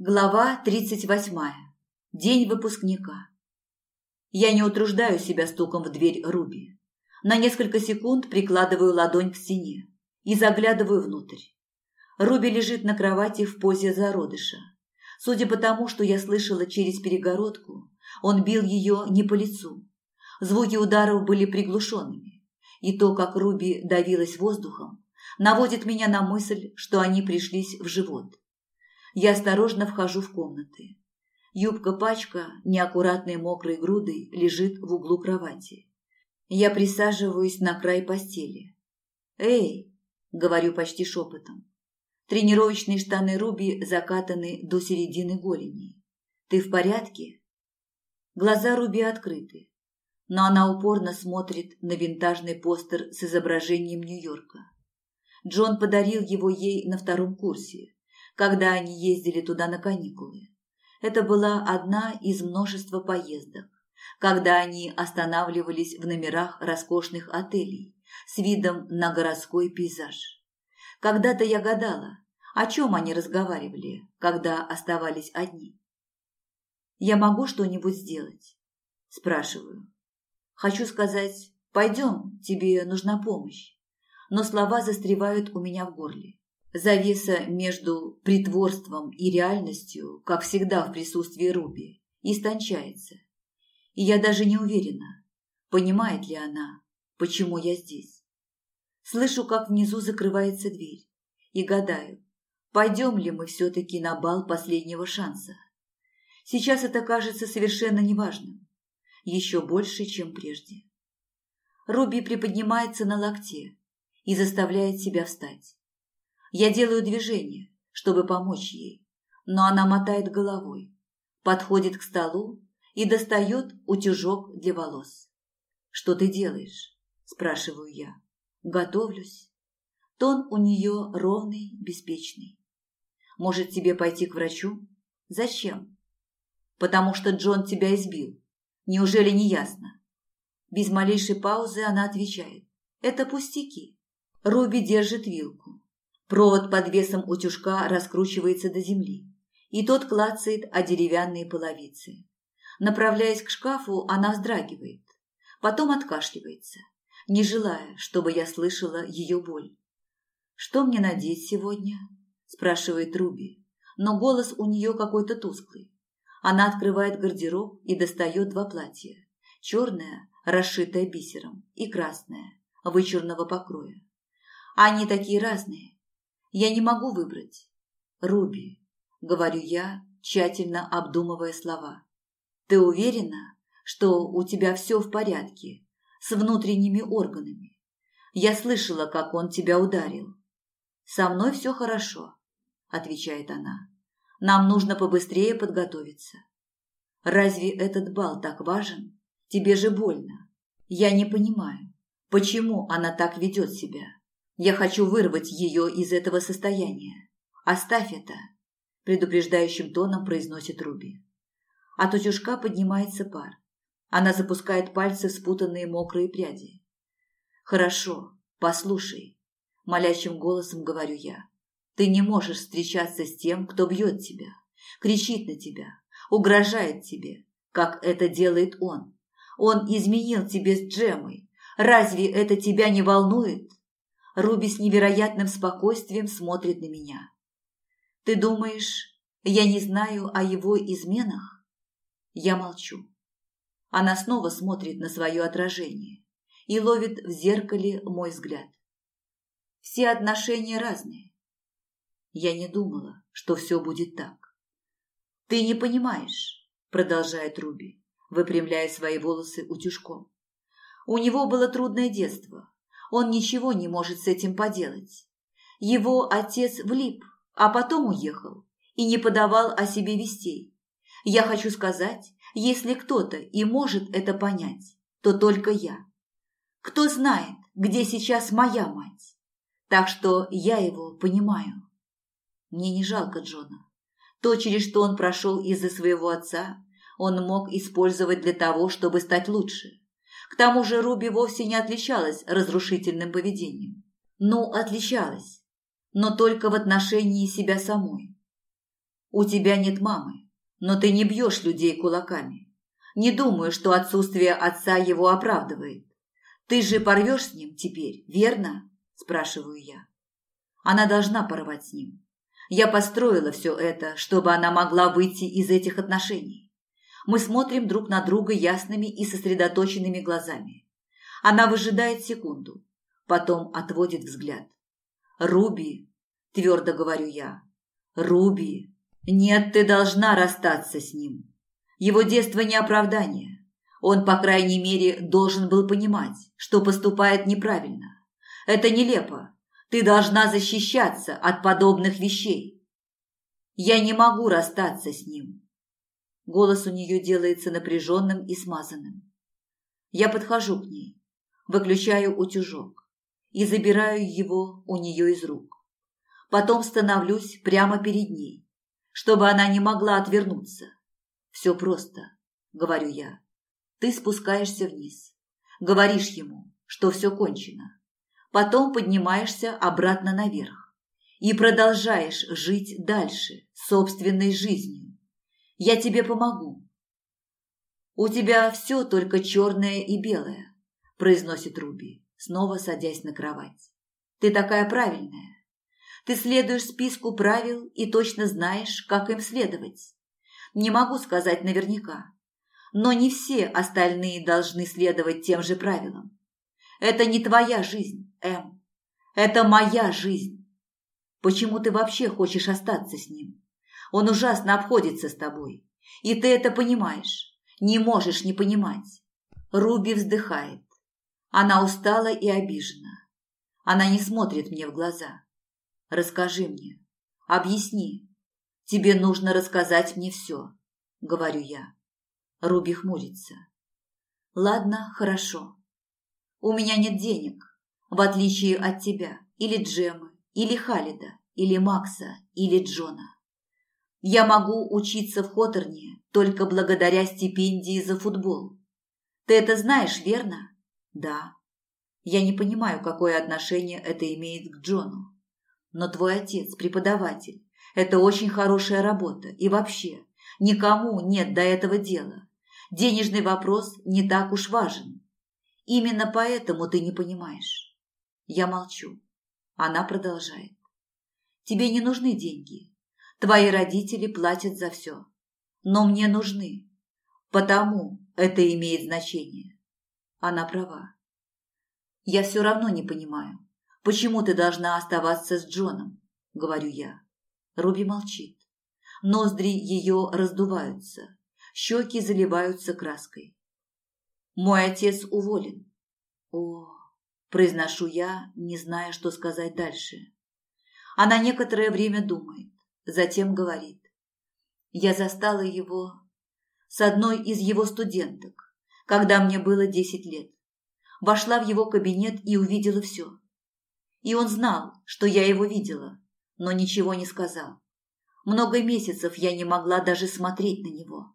Глава 38. День выпускника. Я не утруждаю себя стуком в дверь Руби. На несколько секунд прикладываю ладонь к стене и заглядываю внутрь. Руби лежит на кровати в позе зародыша. Судя по тому, что я слышала через перегородку, он бил ее не по лицу. Звуки ударов были приглушенными, и то, как Руби давилась воздухом, наводит меня на мысль, что они пришлись в живот. Я осторожно вхожу в комнаты. Юбка-пачка, неаккуратной мокрой грудой, лежит в углу кровати. Я присаживаюсь на край постели. «Эй!» – говорю почти шепотом. Тренировочные штаны Руби закатаны до середины голени. «Ты в порядке?» Глаза Руби открыты, но она упорно смотрит на винтажный постер с изображением Нью-Йорка. Джон подарил его ей на втором курсе, когда они ездили туда на каникулы. Это была одна из множества поездок, когда они останавливались в номерах роскошных отелей с видом на городской пейзаж. Когда-то я гадала, о чем они разговаривали, когда оставались одни. «Я могу что-нибудь сделать?» – спрашиваю. Хочу сказать «пойдем, тебе нужна помощь», но слова застревают у меня в горле. Завеса между притворством и реальностью, как всегда в присутствии Руби, истончается. И я даже не уверена, понимает ли она, почему я здесь. Слышу, как внизу закрывается дверь, и гадаю, пойдем ли мы все-таки на бал последнего шанса. Сейчас это кажется совершенно неважным, еще больше, чем прежде. Руби приподнимается на локте и заставляет себя встать. Я делаю движение, чтобы помочь ей, но она мотает головой, подходит к столу и достает утюжок для волос. «Что ты делаешь?» – спрашиваю я. «Готовлюсь». Тон у нее ровный, беспечный. «Может, тебе пойти к врачу?» «Зачем?» «Потому что Джон тебя избил. Неужели не ясно?» Без малейшей паузы она отвечает. «Это пустяки». Руби держит вилку. Провод под весом утюжка раскручивается до земли, и тот клацает о деревянные половицы. Направляясь к шкафу, она вздрагивает, потом откашливается, не желая, чтобы я слышала ее боль. «Что мне надеть сегодня?» – спрашивает Руби, но голос у нее какой-то тусклый. Она открывает гардероб и достает два платья. Черное, расшитое бисером, и красное, вычурного покроя. Они такие разные, я не могу выбрать. Руби, говорю я, тщательно обдумывая слова. Ты уверена, что у тебя все в порядке с внутренними органами? Я слышала, как он тебя ударил. Со мной все хорошо, отвечает она. Нам нужно побыстрее подготовиться. Разве этот бал так важен? Тебе же больно. Я не понимаю, почему она так ведет себя. Я хочу вырвать ее из этого состояния. Оставь это, предупреждающим тоном произносит Руби. От утюжка поднимается пар. Она запускает пальцы в спутанные мокрые пряди. Хорошо, послушай, молящим голосом говорю я. Ты не можешь встречаться с тем, кто бьет тебя, кричит на тебя, угрожает тебе, как это делает он. Он изменил тебе с Джемой. Разве это тебя не волнует? Руби с невероятным спокойствием смотрит на меня. «Ты думаешь, я не знаю о его изменах?» Я молчу. Она снова смотрит на свое отражение и ловит в зеркале мой взгляд. Все отношения разные. Я не думала, что все будет так. «Ты не понимаешь», – продолжает Руби, выпрямляя свои волосы утюжком. «У него было трудное детство, он ничего не может с этим поделать. Его отец влип, а потом уехал и не подавал о себе вестей. Я хочу сказать, если кто-то и может это понять, то только я. Кто знает, где сейчас моя мать? Так что я его понимаю. Мне не жалко Джона. То, через что он прошел из-за своего отца, он мог использовать для того, чтобы стать лучше. К тому же Руби вовсе не отличалась разрушительным поведением. Ну, отличалась, но только в отношении себя самой. У тебя нет мамы, но ты не бьешь людей кулаками. Не думаю, что отсутствие отца его оправдывает. Ты же порвешь с ним теперь, верно? Спрашиваю я. Она должна порвать с ним. Я построила все это, чтобы она могла выйти из этих отношений. Мы смотрим друг на друга ясными и сосредоточенными глазами. Она выжидает секунду, потом отводит взгляд. «Руби», – твердо говорю я, – «Руби, нет, ты должна расстаться с ним. Его детство не оправдание. Он, по крайней мере, должен был понимать, что поступает неправильно. Это нелепо. Ты должна защищаться от подобных вещей. Я не могу расстаться с ним. Голос у нее делается напряженным и смазанным. Я подхожу к ней, выключаю утюжок и забираю его у нее из рук. Потом становлюсь прямо перед ней, чтобы она не могла отвернуться. Все просто, говорю я. Ты спускаешься вниз, говоришь ему, что все кончено. Потом поднимаешься обратно наверх и продолжаешь жить дальше собственной жизнью. Я тебе помогу. У тебя все только черное и белое, произносит Руби, снова садясь на кровать. Ты такая правильная. Ты следуешь списку правил и точно знаешь, как им следовать. Не могу сказать наверняка, но не все остальные должны следовать тем же правилам. Это не твоя жизнь, Эм. Это моя жизнь. Почему ты вообще хочешь остаться с ним? Он ужасно обходится с тобой. И ты это понимаешь. Не можешь не понимать. Руби вздыхает. Она устала и обижена. Она не смотрит мне в глаза. Расскажи мне. Объясни. Тебе нужно рассказать мне все, говорю я. Руби хмурится. Ладно, хорошо. У меня нет денег, в отличие от тебя, или Джемы, или Халида, или Макса, или Джона. Я могу учиться в Хоторне только благодаря стипендии за футбол. Ты это знаешь, верно? Да. Я не понимаю, какое отношение это имеет к Джону. Но твой отец преподаватель. Это очень хорошая работа. И вообще, никому нет до этого дела. Денежный вопрос не так уж важен. Именно поэтому ты не понимаешь. Я молчу. Она продолжает. Тебе не нужны деньги. Твои родители платят за все. Но мне нужны. Потому это имеет значение. Она права. Я все равно не понимаю, почему ты должна оставаться с Джоном, говорю я. Руби молчит. Ноздри ее раздуваются, щеки заливаются краской. Мой отец уволен. О, произношу я, не зная, что сказать дальше. Она некоторое время думает, затем говорит. Я застала его с одной из его студенток, когда мне было десять лет. Вошла в его кабинет и увидела все. И он знал, что я его видела, но ничего не сказал. Много месяцев я не могла даже смотреть на него.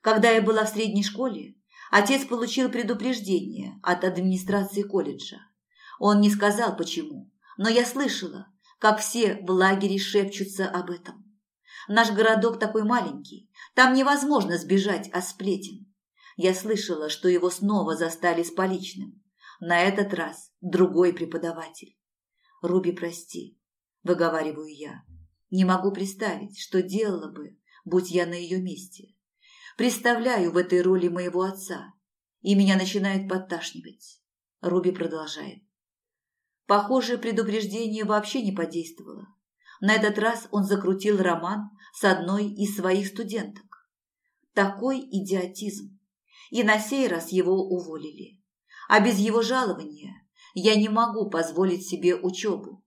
Когда я была в средней школе, Отец получил предупреждение от администрации колледжа. Он не сказал почему, но я слышала, как все в лагере шепчутся об этом. Наш городок такой маленький, там невозможно сбежать от сплетен. Я слышала, что его снова застали с поличным. На этот раз другой преподаватель. «Руби, прости», – выговариваю я. «Не могу представить, что делала бы, будь я на ее месте представляю в этой роли моего отца, и меня начинает подташнивать. Руби продолжает. Похоже, предупреждение вообще не подействовало. На этот раз он закрутил роман с одной из своих студенток. Такой идиотизм. И на сей раз его уволили. А без его жалования я не могу позволить себе учебу.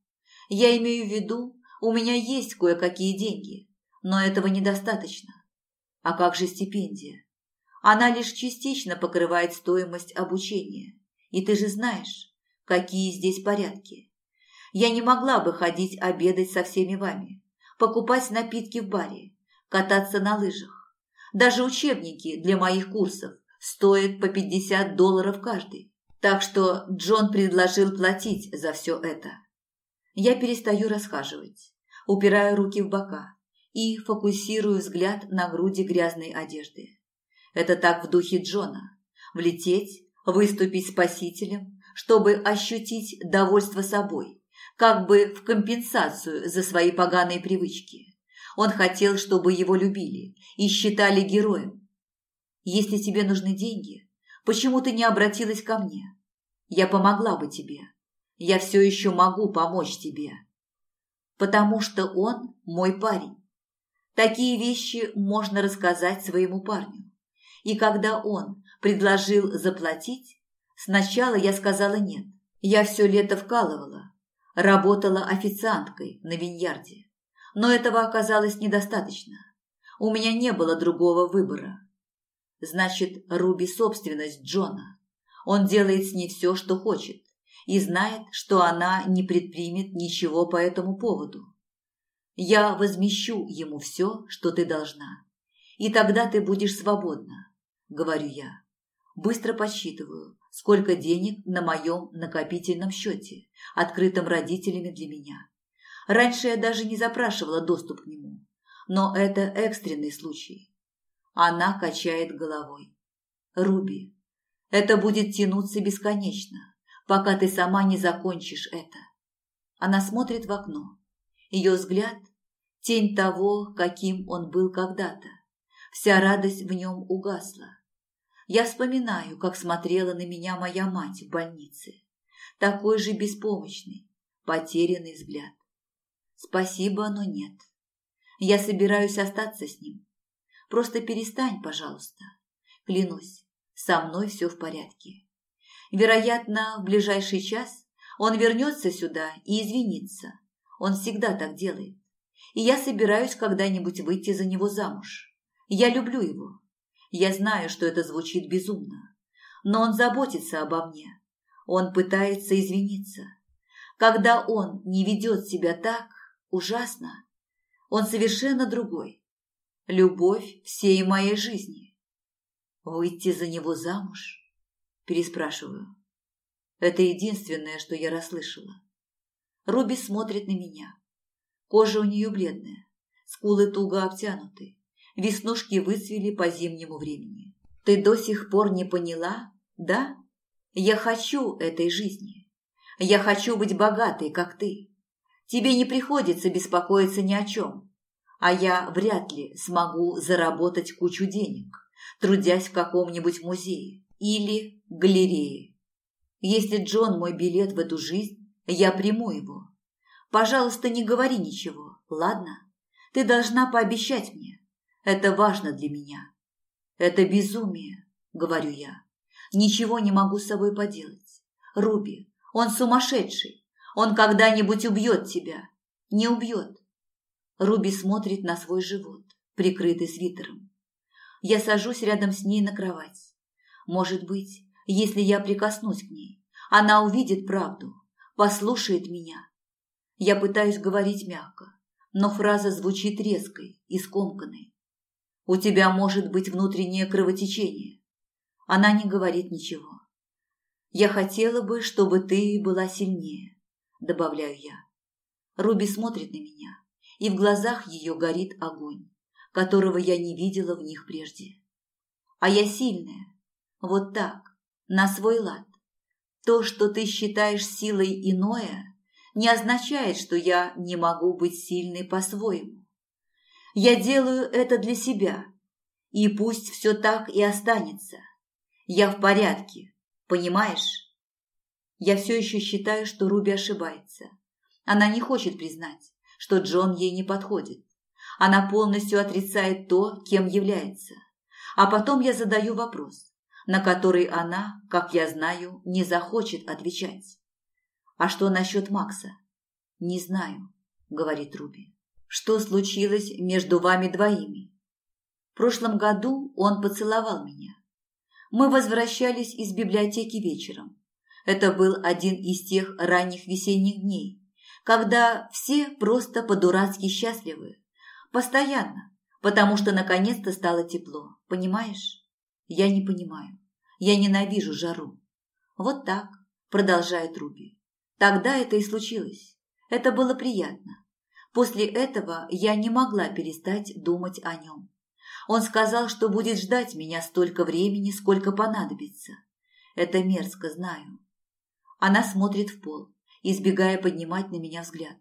Я имею в виду, у меня есть кое-какие деньги, но этого недостаточно. А как же стипендия? Она лишь частично покрывает стоимость обучения. И ты же знаешь, какие здесь порядки. Я не могла бы ходить обедать со всеми вами, покупать напитки в баре, кататься на лыжах. Даже учебники для моих курсов стоят по 50 долларов каждый. Так что Джон предложил платить за все это. Я перестаю расхаживать, упираю руки в бока и фокусирую взгляд на груди грязной одежды. Это так в духе Джона. Влететь, выступить спасителем, чтобы ощутить довольство собой, как бы в компенсацию за свои поганые привычки. Он хотел, чтобы его любили и считали героем. Если тебе нужны деньги, почему ты не обратилась ко мне? Я помогла бы тебе. Я все еще могу помочь тебе. Потому что он мой парень. Такие вещи можно рассказать своему парню. И когда он предложил заплатить, сначала я сказала нет. Я все лето вкалывала, работала официанткой на виньярде. Но этого оказалось недостаточно. У меня не было другого выбора. Значит, Руби – собственность Джона. Он делает с ней все, что хочет, и знает, что она не предпримет ничего по этому поводу. Я возмещу ему все, что ты должна. И тогда ты будешь свободна, говорю я. Быстро подсчитываю, сколько денег на моем накопительном счете, открытом родителями для меня. Раньше я даже не запрашивала доступ к нему. Но это экстренный случай. Она качает головой. Руби, это будет тянуться бесконечно, пока ты сама не закончишь это. Она смотрит в окно. Ее взгляд – тень того, каким он был когда-то. Вся радость в нем угасла. Я вспоминаю, как смотрела на меня моя мать в больнице. Такой же беспомощный, потерянный взгляд. Спасибо, но нет. Я собираюсь остаться с ним. Просто перестань, пожалуйста. Клянусь, со мной все в порядке. Вероятно, в ближайший час он вернется сюда и извинится. Он всегда так делает. И я собираюсь когда-нибудь выйти за него замуж. Я люблю его. Я знаю, что это звучит безумно. Но он заботится обо мне. Он пытается извиниться. Когда он не ведет себя так, ужасно. Он совершенно другой. Любовь всей моей жизни. Выйти за него замуж? Переспрашиваю. Это единственное, что я расслышала. Руби смотрит на меня. Кожа у нее бледная, скулы туго обтянуты, веснушки выцвели по зимнему времени. Ты до сих пор не поняла, да? Я хочу этой жизни. Я хочу быть богатой, как ты. Тебе не приходится беспокоиться ни о чем. А я вряд ли смогу заработать кучу денег, трудясь в каком-нибудь музее или галерее. Если Джон мой билет в эту жизнь, я приму его. Пожалуйста, не говори ничего, ладно? Ты должна пообещать мне. Это важно для меня. Это безумие, говорю я. Ничего не могу с собой поделать. Руби, он сумасшедший. Он когда-нибудь убьет тебя. Не убьет. Руби смотрит на свой живот, прикрытый свитером. Я сажусь рядом с ней на кровать. Может быть, если я прикоснусь к ней, она увидит правду, послушает меня. Я пытаюсь говорить мягко, но фраза звучит резкой и скомканной. У тебя может быть внутреннее кровотечение. Она не говорит ничего. Я хотела бы, чтобы ты была сильнее добавляю я. Руби смотрит на меня, и в глазах ее горит огонь, которого я не видела в них прежде. А я сильная, вот так, на свой лад. То, что ты считаешь силой иное, не означает, что я не могу быть сильной по-своему. Я делаю это для себя, и пусть все так и останется. Я в порядке, понимаешь? Я все еще считаю, что Руби ошибается. Она не хочет признать, что Джон ей не подходит. Она полностью отрицает то, кем является. А потом я задаю вопрос, на который она, как я знаю, не захочет отвечать. «А что насчет Макса?» «Не знаю», — говорит Руби. «Что случилось между вами двоими?» В прошлом году он поцеловал меня. Мы возвращались из библиотеки вечером. Это был один из тех ранних весенних дней, когда все просто по-дурацки счастливы. Постоянно, потому что наконец-то стало тепло, понимаешь? Я не понимаю. Я ненавижу жару. Вот так, продолжает Руби. Тогда это и случилось. Это было приятно. После этого я не могла перестать думать о нем. Он сказал, что будет ждать меня столько времени, сколько понадобится. Это мерзко, знаю. Она смотрит в пол, избегая поднимать на меня взгляд.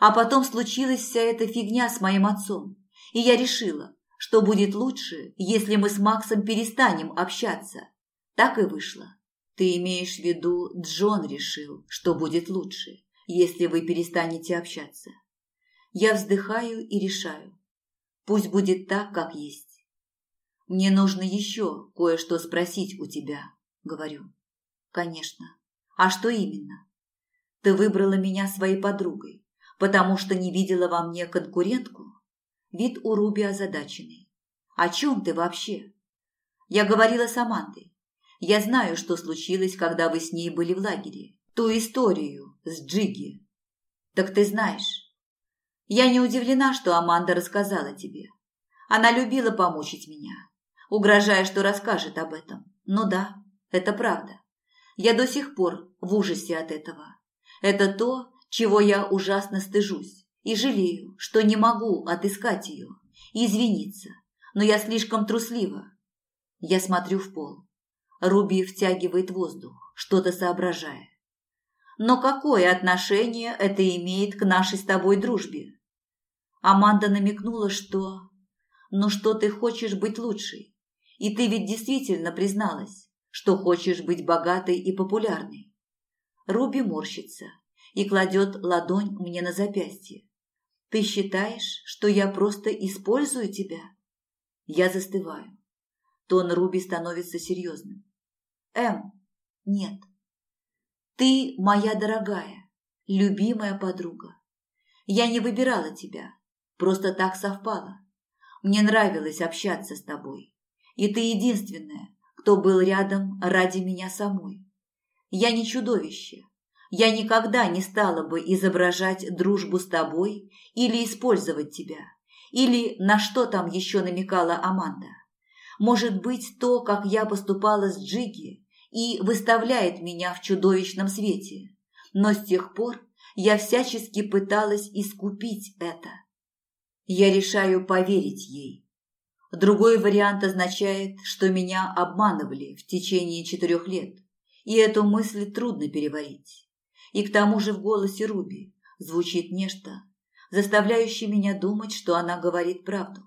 А потом случилась вся эта фигня с моим отцом, и я решила, что будет лучше, если мы с Максом перестанем общаться. Так и вышло. Ты имеешь в виду, Джон решил, что будет лучше, если вы перестанете общаться. Я вздыхаю и решаю. Пусть будет так, как есть. Мне нужно еще кое-что спросить у тебя, говорю. Конечно. А что именно? Ты выбрала меня своей подругой, потому что не видела во мне конкурентку? Вид у Руби озадаченный. О чем ты вообще? Я говорила с Амандой. Я знаю, что случилось, когда вы с ней были в лагере. Ту историю с Джиги. Так ты знаешь. Я не удивлена, что Аманда рассказала тебе. Она любила помучить меня, угрожая, что расскажет об этом. Ну да, это правда. Я до сих пор в ужасе от этого. Это то, чего я ужасно стыжусь и жалею, что не могу отыскать ее и извиниться, но я слишком труслива. Я смотрю в пол. Руби втягивает воздух, что-то соображая. Но какое отношение это имеет к нашей с тобой дружбе? Аманда намекнула, что... Ну что ты хочешь быть лучшей? И ты ведь действительно призналась, что хочешь быть богатой и популярной. Руби морщится и кладет ладонь мне на запястье. Ты считаешь, что я просто использую тебя? Я застываю. Тон Руби становится серьезным. Эм, нет. Ты моя дорогая, любимая подруга. Я не выбирала тебя, просто так совпало. Мне нравилось общаться с тобой. И ты единственная, кто был рядом ради меня самой. Я не чудовище, я никогда не стала бы изображать дружбу с тобой или использовать тебя, или на что там еще намекала Аманда. Может быть, то, как я поступала с Джиги, и выставляет меня в чудовищном свете. Но с тех пор я всячески пыталась искупить это. Я решаю поверить ей. Другой вариант означает, что меня обманывали в течение четырех лет, и эту мысль трудно переварить. И к тому же в голосе Руби звучит нечто, заставляющее меня думать, что она говорит правду.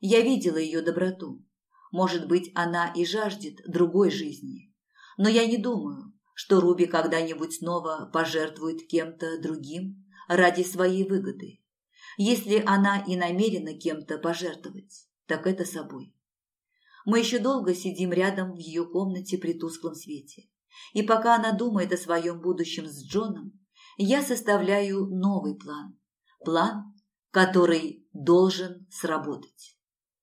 Я видела ее доброту. Может быть, она и жаждет другой жизни. Но я не думаю, что Руби когда-нибудь снова пожертвует кем-то другим ради своей выгоды. Если она и намерена кем-то пожертвовать, так это собой. Мы еще долго сидим рядом в ее комнате при тусклом свете. И пока она думает о своем будущем с Джоном, я составляю новый план. План, который должен сработать.